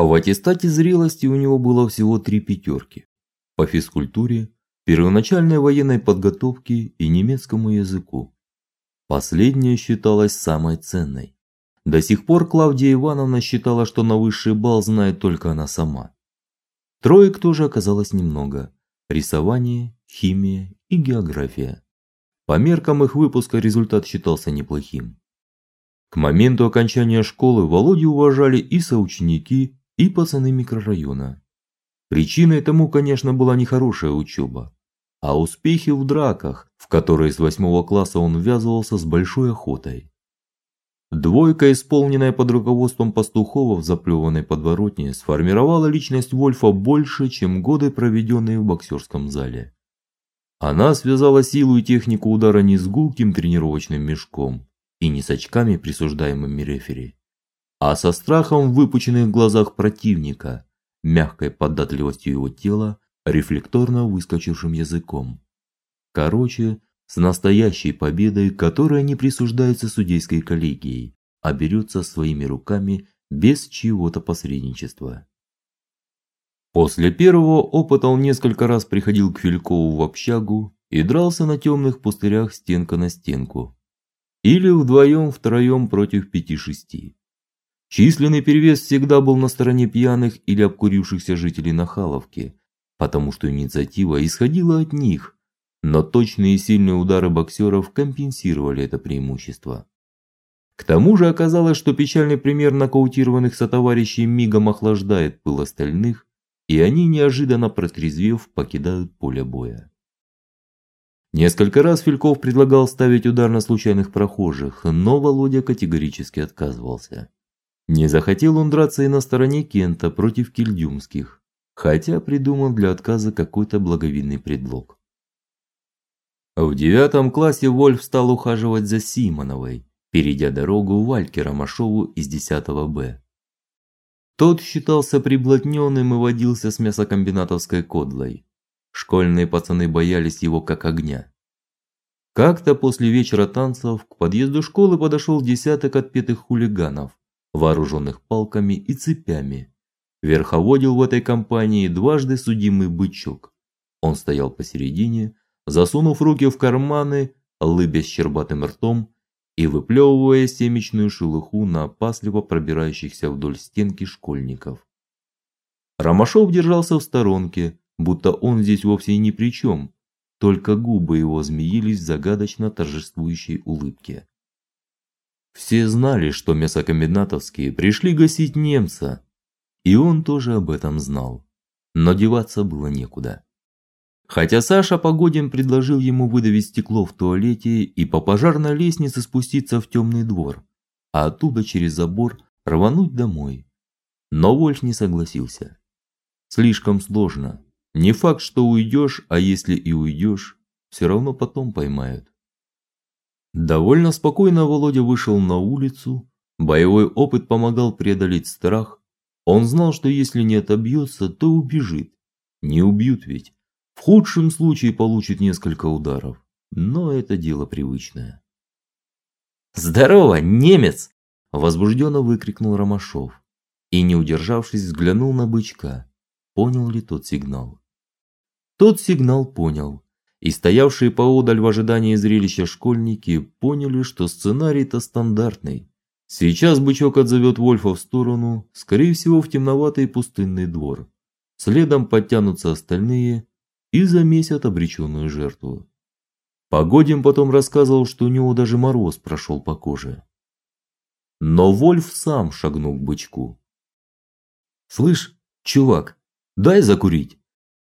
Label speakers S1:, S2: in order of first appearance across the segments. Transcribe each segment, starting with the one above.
S1: А в аттестате зрелости у него было всего три пятерки. По физкультуре, первоначальной военной подготовке и немецкому языку. Последняя считалась самой ценной. До сих пор Клавдия Ивановна считала, что на высший балл знает только она сама. Троек тоже оказалось немного: рисование, химия и география. По меркам их выпуска результат считался неплохим. К моменту окончания школы Володю уважали и соученики, и пацаны микрорайона. Причиной тому, конечно, была не хорошая учеба, а успехи в драках, в которые с восьмого класса он ввязывался с большой охотой. Двойка, исполненная под руководством Пастухова в заплеванной подворотне, сформировала личность Вольфа больше, чем годы, проведенные в боксерском зале. Она связала силу и технику удара не с гулким тренировочным мешком и не с очками, присуждаемыми рефери, а со страхом в выпученных глазах противника, мягкой податливостью его тела, рефлекторно выскочившим языком. Короче, с настоящей победой, которая не присуждается судейской коллегией, а берется своими руками без чьего-то посредничества. После первого опыта он несколько раз приходил к Филькову в общагу и дрался на темных пустырях стенка на стенку. Или вдвоем, втроем против пяти-шести. Численный перевес всегда был на стороне пьяных или обкурившихся жителей Нахаловки, потому что инициатива исходила от них, но точные и сильные удары боксеров компенсировали это преимущество. К тому же оказалось, что печальный пример нокаутированных сотоварищей мигом охлаждает пыл остальных, и они неожиданно протрезвев покидают поле боя. Несколько раз Фильков предлагал ставить удар на случайных прохожих, но Володя категорически отказывался. Не захотел он драться и на стороне Кента против кильдюмских, хотя придумал для отказа какой-то благовидный предлог. В девятом классе Вольф стал ухаживать за Симоновой, перейдя дорогу Вальке Ромашову из 10 Б. Тот считался приблотненным и водился с мясокомбинатовской кодлой. Школьные пацаны боялись его как огня. Как-то после вечера танцев к подъезду школы подошел десяток отпетых хулиганов вооруженных палками и цепями. Верховодил в этой компании дважды судимый бычок. Он стоял посередине, засунув руки в карманы, лыбясь щербатым ртом и выплевывая семечную шелуху на опасливо пробирающихся вдоль стенки школьников. Ромашов держался в сторонке, будто он здесь вовсе ни при чем, только губы его змеились в загадочно торжествующей улыбке. Все знали, что мясокомбинатовские пришли гасить немца, и он тоже об этом знал. Но деваться было некуда. Хотя Саша Погодин предложил ему выдавить стекло в туалете и по пожарной лестнице спуститься в темный двор, а оттуда через забор рвануть домой. Но Вольф не согласился. Слишком сложно. Не факт, что уйдешь, а если и уйдешь, все равно потом поймают. Довольно спокойно Володя вышел на улицу. Боевой опыт помогал преодолеть страх. Он знал, что если не отобьется, то убежит. Не убьют ведь. В худшем случае получит несколько ударов. Но это дело привычное.
S2: "Здорово, немец!"
S1: возбужденно выкрикнул Ромашов и, не удержавшись, взглянул на бычка. Понял ли тот сигнал? Тот сигнал понял и стоявшие поодаль в ожидании зрелища школьники поняли, что сценарий-то стандартный. Сейчас бычок отзовет Вольфа в сторону, скорее всего, в темноватый пустынный двор. Следом подтянутся остальные и замесят обреченную жертву. Погодин потом рассказывал, что у него даже мороз прошел по коже. Но Вольф сам шагнул к бычку. "Слышь, чувак, дай закурить".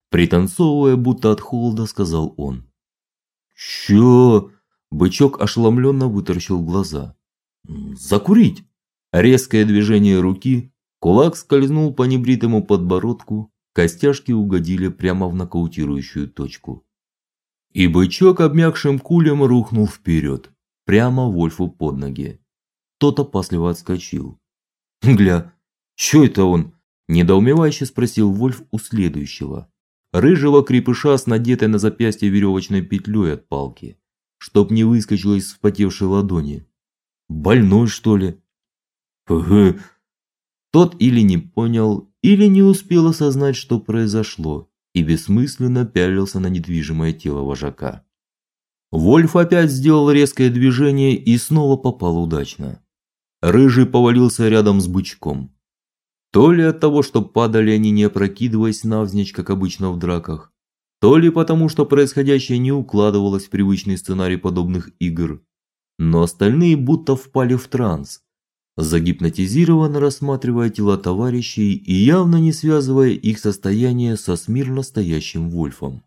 S1: Пританцовывая, будто от холода, сказал он. "Что?" Бычок ошеломленно вытаращил глаза. "Закурить?" Резкое движение руки, кулак скользнул по небритому подбородку, костяшки угодили прямо в нокаутирующую точку. И бычок обмякшим кулем рухнул вперед, прямо Вольфу под ноги. Тот опасливо отскочил. "Гля, что это он?" недоумевающе спросил Вольф у следующего рыжего крепыша с надетой на запястье веревочной петлей от палки, чтоб не выскочила из вспотевшей ладони. Больной, что ли? Ага. Тот или не понял, или не успел осознать, что произошло, и бессмысленно пялился на недвижимое тело вожака. Вольф опять сделал резкое движение и снова попал удачно. Рыжий повалился рядом с бычком. То ли от того, что падали они не опрокидываясь навзничь, как обычно в драках, то ли потому, что происходящее не укладывалось в привычный сценарий подобных игр, но остальные будто впали в транс, загипнотизированно рассматривая тела товарищей и явно не связывая их состояние со смирно стоящим Вольфом.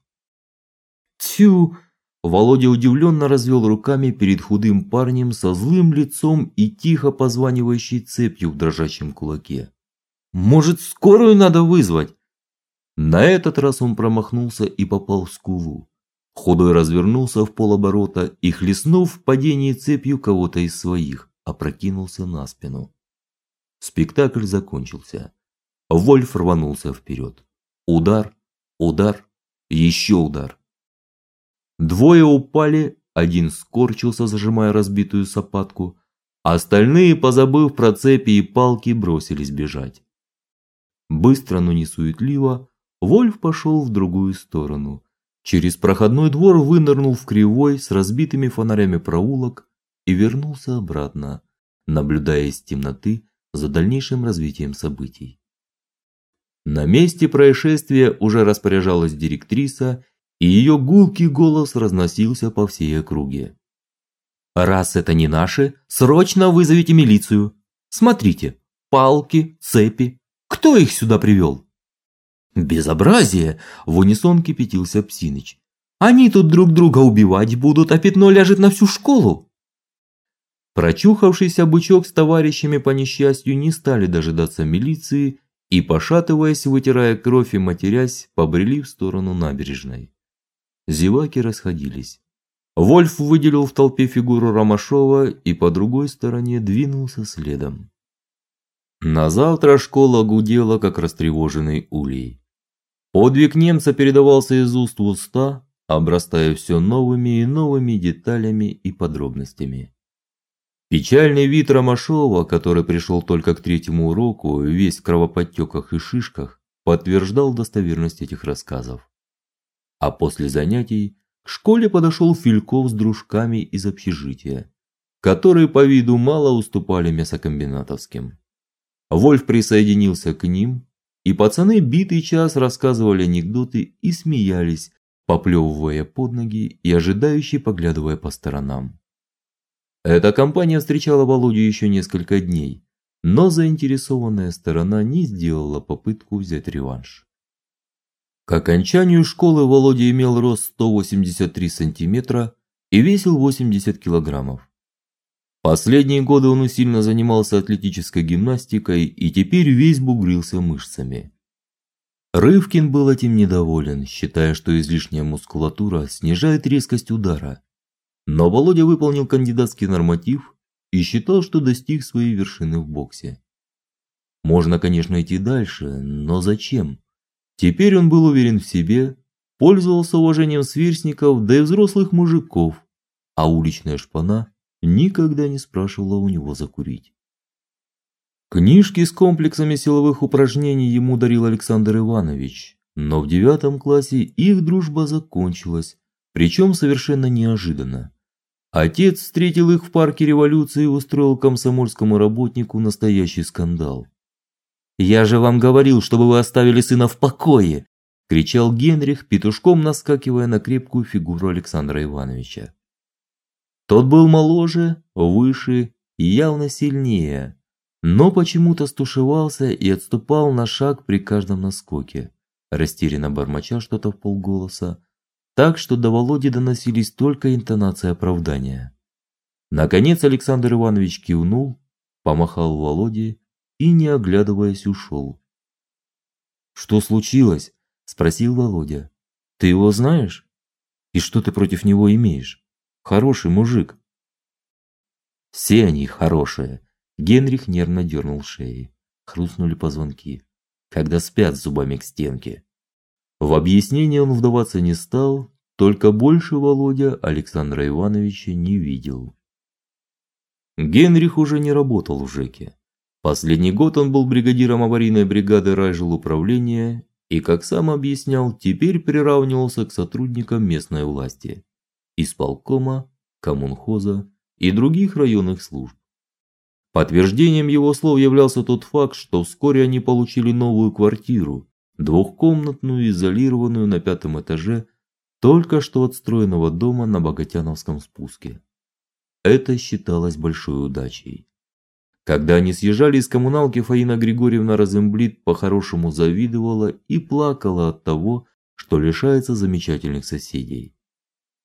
S1: Тю, Володя удивленно развел руками перед худым парнем со злым лицом и тихо позванивающей цепью в дрожащем кулаке. Может, скорую надо вызвать? На этот раз он промахнулся и попал в скулу. Худой развернулся в полоборота и хлестнув в падении цепью кого-то из своих, опрокинулся на спину. Спектакль закончился. Вольф рванулся вперед. Удар, удар, еще удар. Двое упали, один скорчился, зажимая разбитую сапатку, остальные, позабыв про цепи и палки, бросились бежать. Быстро, но не суетливо, Вольф пошел в другую сторону. Через проходной двор вынырнул в кривой с разбитыми фонарями проулок и вернулся обратно, наблюдая из темноты за дальнейшим развитием событий. На месте происшествия уже распоряжалась директриса, и ее гулкий голос разносился по всей округе. Раз это не наши, срочно вызовите милицию. Смотрите, палки, цепи. Кто их сюда привел?» Безобразие, в унисон кипятился Псиныч. Они тут друг друга убивать будут, а пятно ляжет на всю школу. Прочухавшийся бычок с товарищами по несчастью не стали дожидаться милиции и, пошатываясь, вытирая кровь и матерясь, побрели в сторону набережной. Зеваки расходились. Вольф выделил в толпе фигуру Ромашова и по другой стороне двинулся следом. На завтра школа гудела как растревоженный улей. Подвиг немца передавался из уст в уста, обрастая все новыми и новыми деталями и подробностями. Печальный вид Ромашова, который пришел только к третьему уроку, весь в кровоподтеках и шишках, подтверждал достоверность этих рассказов. А после занятий к школе подошел Фильков с дружками из общежития, которые по виду мало уступали мясокомбинатовским. Вольф присоединился к ним, и пацаны битый час рассказывали анекдоты и смеялись, поплевывая под ноги и ожидающе поглядывая по сторонам. Эта компания встречала Володю еще несколько дней, но заинтересованная сторона не сделала попытку взять реванш. К окончанию школы Володя имел рост 183 сантиметра и весил 80 килограммов. Последние годы он усиленно занимался атлетической гимнастикой и теперь весь бугрился мышцами. Рывкин был этим недоволен, считая, что излишняя мускулатура снижает резкость удара. Но Володя выполнил кандидатский норматив и считал, что достиг своей вершины в боксе. Можно, конечно, идти дальше, но зачем? Теперь он был уверен в себе, пользовался уважением сверстников, да и взрослых мужиков, а уличная шпана никогда не спрашивала у него закурить. Книжки с комплексами силовых упражнений ему дарил Александр Иванович, но в девятом классе их дружба закончилась, причем совершенно неожиданно. Отец встретил их в парке Революции и устроил комсомольскому работнику настоящий скандал. Я же вам говорил, чтобы вы оставили сына в покое, кричал Генрих, петушком наскакивая на крепкую фигуру Александра Ивановича. Тот был моложе, выше и явно сильнее, но почему-то стушевался и отступал на шаг при каждом наскоке, растерянно бормоча что-то в полголоса, так что до Володи доносились только интонации оправдания. Наконец Александр Иванович кивнул, помахал Володе и не оглядываясь ушел. Что случилось? спросил Володя. Ты его знаешь? И что ты против него имеешь? Хороший мужик. Все они хорошие. Генрих нервно дернул шеей. Хрустнули позвонки, когда спят зубами к стенке. В объяснение он вдаваться не стал, только больше Володя Александра Ивановича не видел. Генрих уже не работал в ЖЭКе. Последний год он был бригадиром аварийной бригады райжилуправления и, как сам объяснял, теперь приравнивался к сотрудникам местной власти, исполкома, коммунхоза и других районных служб. Подтверждением его слов являлся тот факт, что вскоре они получили новую квартиру, двухкомнатную, изолированную на пятом этаже только что отстроенного дома на Богатяновском спуске. Это считалось большой удачей. Когда они съезжали из коммуналки, Фаина Григорьевна Разымблит по-хорошему завидовала и плакала от того, что лишается замечательных соседей.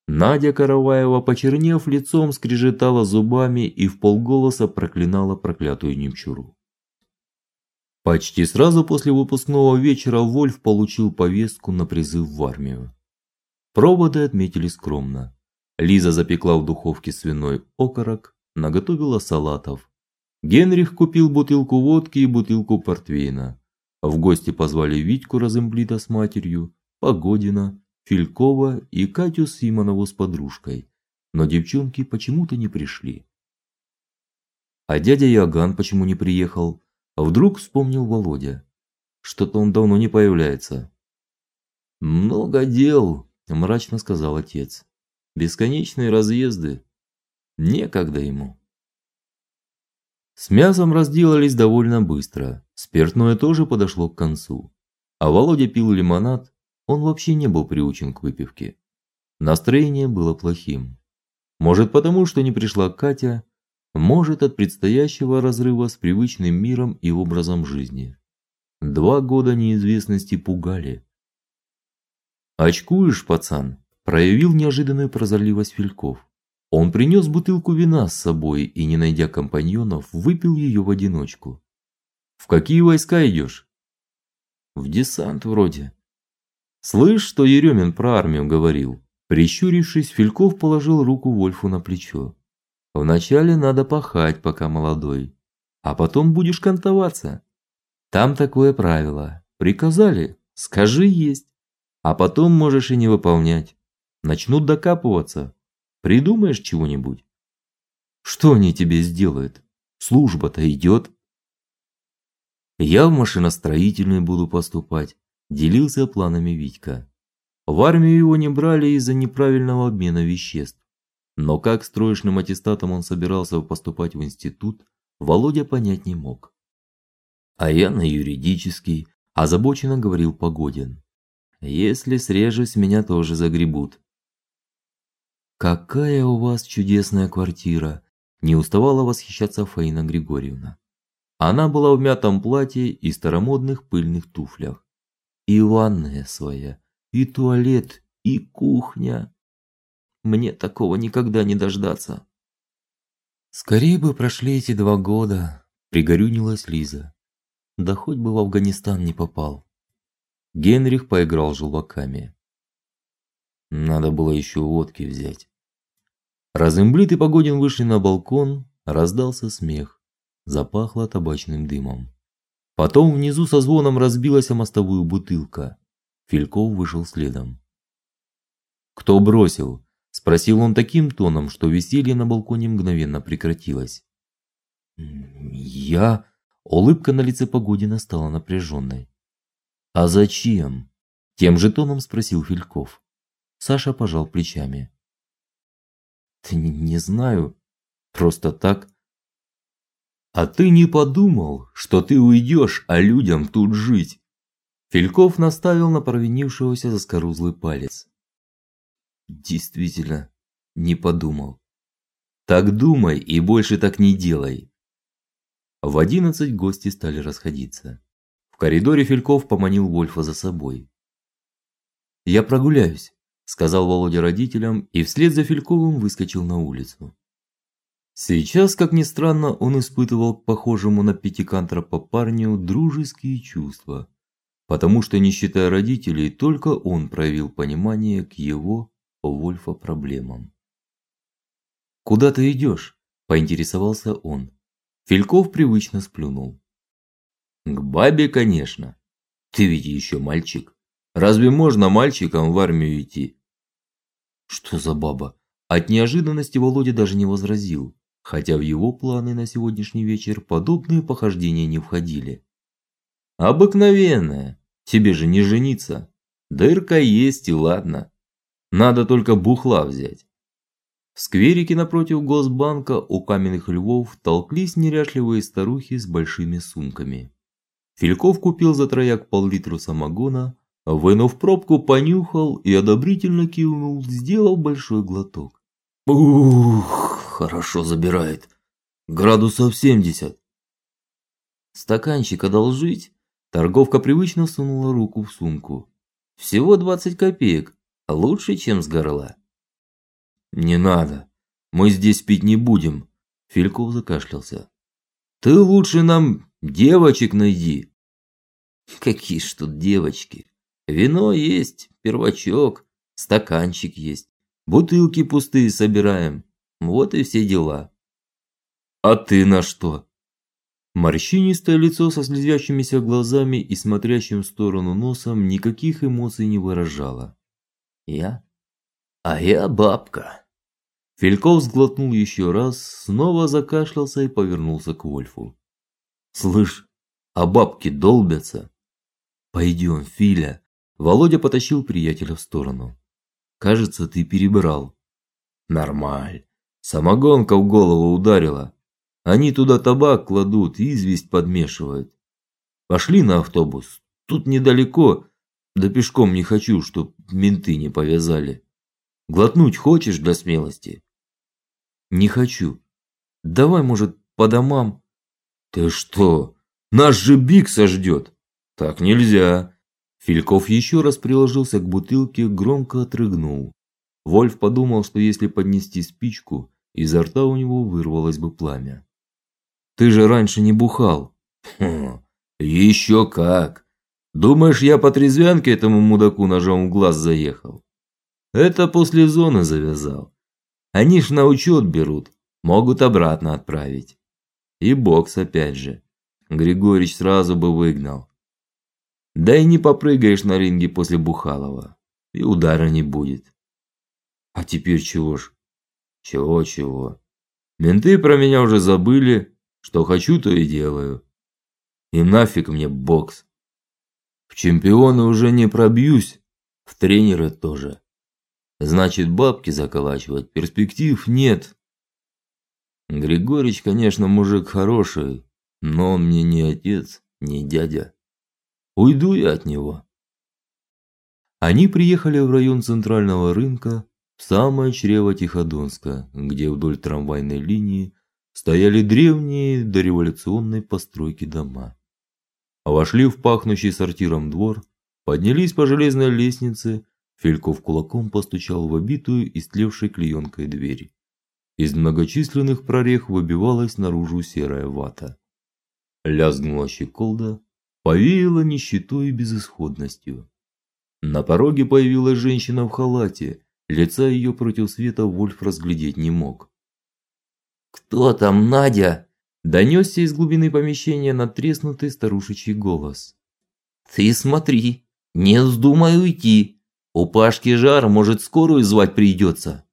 S1: Надя Караваева, почернев лицом, скрежетала зубами и вполголоса проклинала проклятую немчуру. Почти сразу после выпускного вечера Вольф получил повестку на призыв в армию. Проводы отметили скромно. Лиза запекла в духовке свиной окорок, наготовила салатов. Генрих купил бутылку водки и бутылку портвейна. В гости позвали Витьку Разымблита с матерью, Погодина, Филькова и Катю Симонову с подружкой, но девчонки почему-то не пришли. А дядя Яган почему не приехал? Вдруг вспомнил Володя. Что-то он давно не появляется. Много дел, мрачно сказал отец. Бесконечные разъезды. Некогда ему. С мясом разделались довольно быстро. Спиртное тоже подошло к концу. А Володя пил лимонад, он вообще не был приучен к выпивке. Настроение было плохим. Может, потому что не пришла Катя, может, от предстоящего разрыва с привычным миром и образом жизни. Два года неизвестности пугали. Очкуешь, пацан, проявил неожиданную прозорливость Фильков. Он принес бутылку вина с собой и, не найдя компаньонов, выпил ее в одиночку. В какие войска идешь?» В десант вроде. Слышь, что Еремин про армию говорил? Прищурившись, Фильков положил руку Вольфу на плечо. Вначале надо пахать, пока молодой, а потом будешь кантоваться. Там такое правило. Приказали, скажи есть, а потом можешь и не выполнять. Начнут докапываться. Придумаешь чего-нибудь? Что они тебе сделают? Служба-то идет. Я в машиностроительную буду поступать делился планами Витька. В армию его не брали из-за неправильного обмена веществ. Но как с троечным аттестатом он собирался поступать в институт, Володя понять не мог. А я на юридический, озабоченно говорил Погодин. Если срежусь, меня тоже загребут. Какая у вас чудесная квартира, не уставала восхищаться Фаина Григорьевна. Она была в мятом платье и старомодных пыльных туфлях и ванная своя, и туалет, и кухня. Мне такого никогда не дождаться. Скорее бы прошли эти два года, пригорюнилась Лиза. Да хоть бы в Афганистан не попал. Генрих поиграл желваками. Надо было еще водки взять. Разымблит и Погодин вышли на балкон, раздался смех, запахло табачным дымом. Потом внизу со звоном разбилась о мостовую бутылка. Фильков вышел следом. Кто бросил? спросил он таким тоном, что веселье на балконе мгновенно прекратилось. Я улыбка на лице Погодина стала напряженной. А зачем? тем же тоном спросил Фильков. Саша пожал плечами. Ты не, не знаю, просто так а ты не подумал, что ты уйдешь, а людям тут жить? Фильков наставил на провинившегося заскорузлый палец. Действительно, не подумал. Так думай и больше так не делай. В одиннадцать гости стали расходиться. В коридоре Фильков поманил Вольфа за собой. Я прогуляюсь, сказал Володя родителям и вслед за Фильковым выскочил на улицу. Сейчас, как ни странно, он испытывал к похожему на пятикантропа парню дружеские чувства, потому что, не считая родителей, только он проявил понимание к его, Вольфа, проблемам. Куда ты идешь?» – поинтересовался он. Фильков привычно сплюнул. К бабе, конечно. Ты ведь еще мальчик. Разве можно мальчикам в армию идти? Что за баба? От неожиданности Володя даже не возразил хотя в его планы на сегодняшний вечер подобные похождения не входили. Обыкновенная, тебе же не жениться. Дырка есть и ладно. Надо только бухла взять. В скверике напротив Госбанка у каменных львов толклись неряшливые старухи с большими сумками. Фильков купил за трояк пол-литру самогона, вынув пробку, понюхал и одобрительно кивнул, сделал большой глоток. Ух, хорошо забирает. Градусов семьдесят. Стаканчик одолжить? Торговка привычно сунула руку в сумку. Всего двадцать копеек, лучше, чем с горла. Не надо. Мы здесь пить не будем. Фильков закашлялся. Ты лучше нам девочек найди. Какие ж тут девочки? Вино есть, первачок, стаканчик есть. Бутылки пустые собираем. Вот и все дела. А ты на что? Морщинистое лицо со слезящимися глазами и смотрящим в сторону носом никаких эмоций не выражало. Я? А я бабка. Фельков сглотнул еще раз, снова закашлялся и повернулся к Вольфу. Слышь, а бабки долбятся. Пойдем, Филя. Володя потащил приятеля в сторону. Кажется, ты перебрал. Нормаль. Самогонка в голову ударила. Они туда табак кладут известь подмешивают. Пошли на автобус. Тут недалеко. Да пешком не хочу, чтоб менты не повязали. Глотнуть хочешь для смелости? Не хочу. Давай, может, по домам. Ты что? Наш же Бикса ждет. Так нельзя. Фильков еще раз приложился к бутылке, громко отрыгнул. Вольф подумал, что если поднести спичку, изо рта у него вырвалось бы пламя. Ты же раньше не бухал. Хм, еще как. Думаешь, я по трезвянке этому мудаку ножом в глаз заехал? Это после зоны завязал. Они ж на учет берут, могут обратно отправить. И бокс опять же. Григорич сразу бы выгнал. Да и не попрыгаешь на ринге после Бухалова, и удара не будет. А теперь чего ж? Чего-чего? Менты про меня уже забыли, что хочу, то и делаю. И нафиг мне бокс. В чемпионы уже не пробьюсь, в тренеры тоже. Значит, бабки заколачивать перспектив нет. Григорич, конечно, мужик хороший, но он мне не отец, не дядя. Уйду я от него. Они приехали в район центрального рынка, в самое чрево Тиходонска, где вдоль трамвайной линии стояли древние дореволюционной постройки дома. Вошли в пахнущий сортиром двор, поднялись по железной лестнице Фельков кулаком постучал в обитую истлевшей клеенкой дверь. Из многочисленных прорех выбивалась наружу серая вата. Лязгнула щеколда, повеяло нищетой и безысходностью. На пороге появилась женщина в халате, лица ее против света Вольф разглядеть не мог. "Кто там, Надя?" донесся из глубины помещения надтреснутый старушечий голос. "Ты смотри, не вздумай уйти", у Пашки жар, может, скорую звать придется».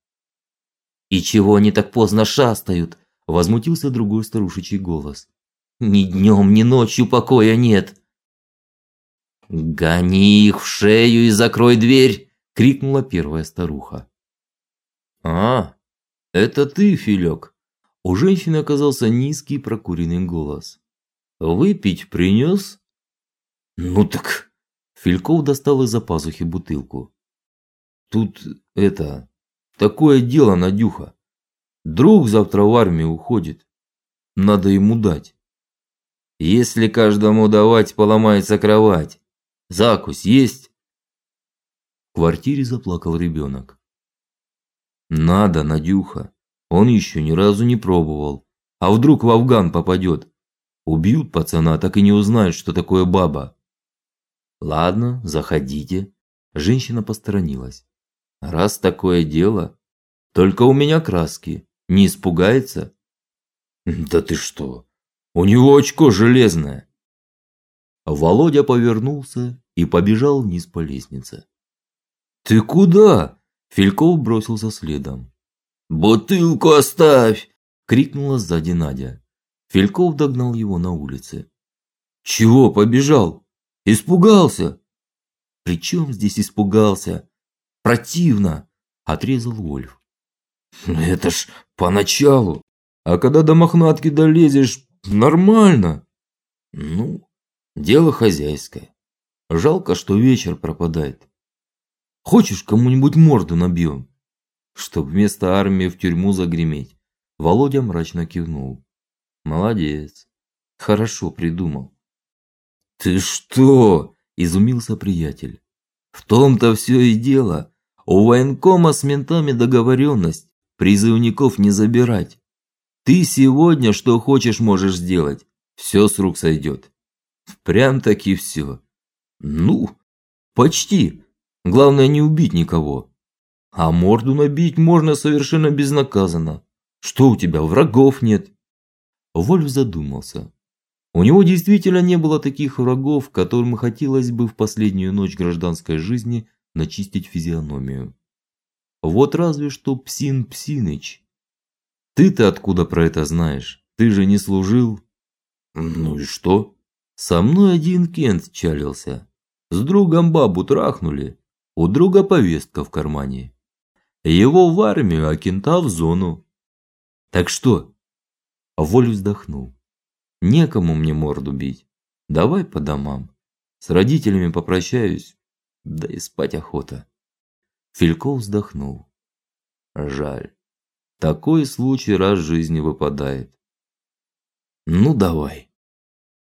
S1: «И чего они так поздно шастают?» – возмутился другой старушечий голос. «Ни днем, ни ночью покоя нет». «Гони их в шею и закрой дверь!» – крикнула первая старуха. «А, это ты, Филек!» У женщины оказался низкий прокуренный голос. «Выпить принес?» «Ну так...» Фильков достал из-за пазухи бутылку. Тут это такое дело, Надюха. Друг завтра в армию уходит. Надо ему дать. Если каждому давать, поломается кровать. Закусь есть? Квартире заплакал ребенок. Надо, Надюха. Он еще ни разу не пробовал. А вдруг в Афган попадет? Убьют пацана, так и не узнают, что такое баба. Ладно, заходите. Женщина посторонилась. Раз такое дело, только у меня краски. Не испугается? Да ты что? У него очко железное. Володя повернулся и побежал вниз по лестнице. Ты куда? Фильков бросился следом. Бутылку оставь, крикнула сзади Надя. Фельков догнал его на улице. Чего побежал? Испугался? При чем здесь испугался? Противно, отрезал Вольф. Это ж поначалу, а когда до мохнатки долезешь, нормально. Ну, дело хозяйское. Жалко, что вечер пропадает. Хочешь, кому-нибудь морду набьем? Чтоб вместо армии в тюрьму загреметь. Володя мрачно кивнул. Молодец. Хорошо придумал. Ты что? изумился приятель. В том-то все и дело. У военкома с ментами договоренность призывников не забирать. Ты сегодня что хочешь можешь сделать. Все с рук сойдет. Прям таки все. Ну, почти. Главное не убить никого. А морду набить можно совершенно безнаказанно. Что у тебя врагов нет? Вольф задумался. У него действительно не было таких врагов, которым хотелось бы в последнюю ночь гражданской жизни начистить физиономию. Вот разве что Псин Псиныч. Ты-то откуда про это знаешь? Ты же не служил. Ну и что? Со мной один Кент чалился. С другом бабу трахнули. У друга повестка в кармане. Его в армию, а кента в зону. Так что? Воль вздохнул. Некому мне морду бить. Давай по домам. С родителями попрощаюсь, да и спать охота. Фильков вздохнул. Жаль. Такой случай раз в жизни выпадает. Ну давай.